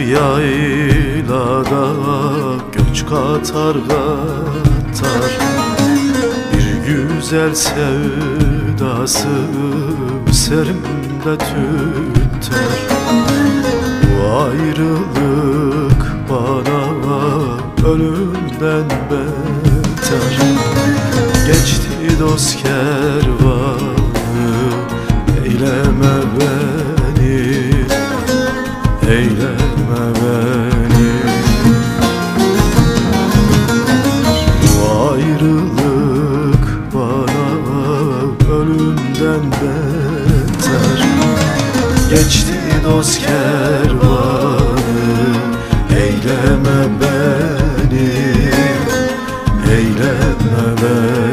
yaylada göç katar katar. Bir güzel sevdası serimde tüter. Bu ayrılık bana ölümden beter. Geçti dost kervanı beni. Bu ayrılık bana ölümden beter. Geçti dost kervanı Eyleme beni. Eyleme beni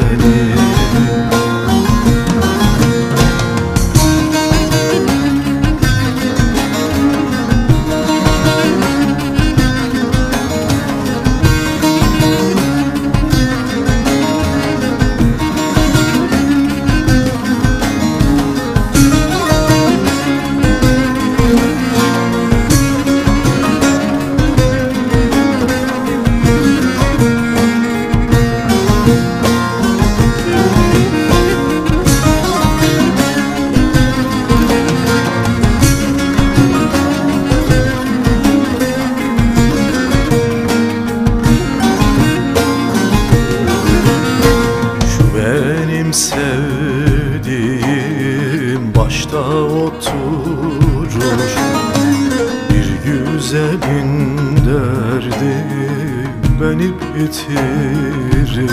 güzelin derdi beni bitirir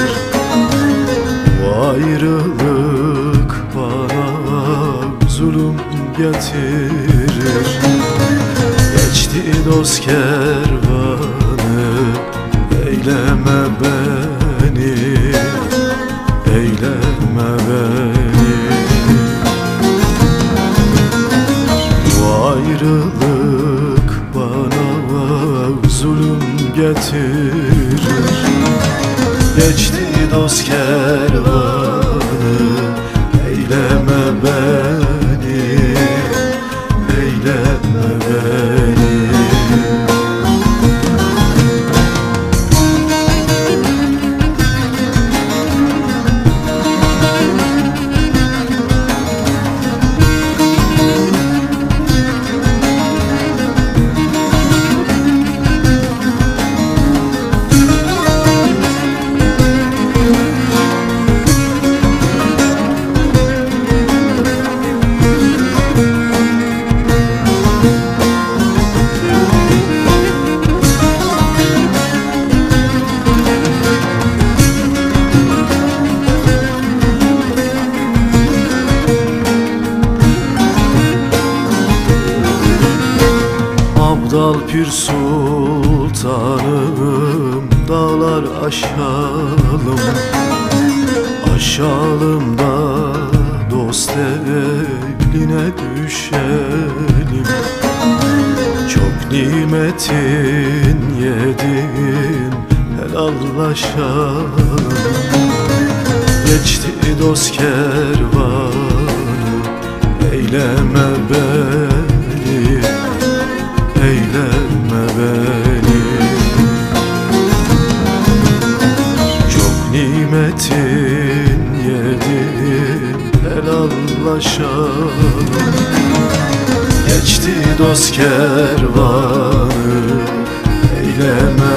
Bu ayrılık bana zulüm getirir. Geçti dost kervanı Eyleme beni Eyleme beni. Bu ayrılık getirir Geçti dost kervanı Abdal Pir Sultanım Dağlar aşalım. Aşalım da dost eline düşelim. Çok nimetin yedim helallaşalım. Geçti dost kervanı Eyleme beni Eyleme beni. Çok nimetin yedim helallaşalım. Geçti dost kervanı Eyleme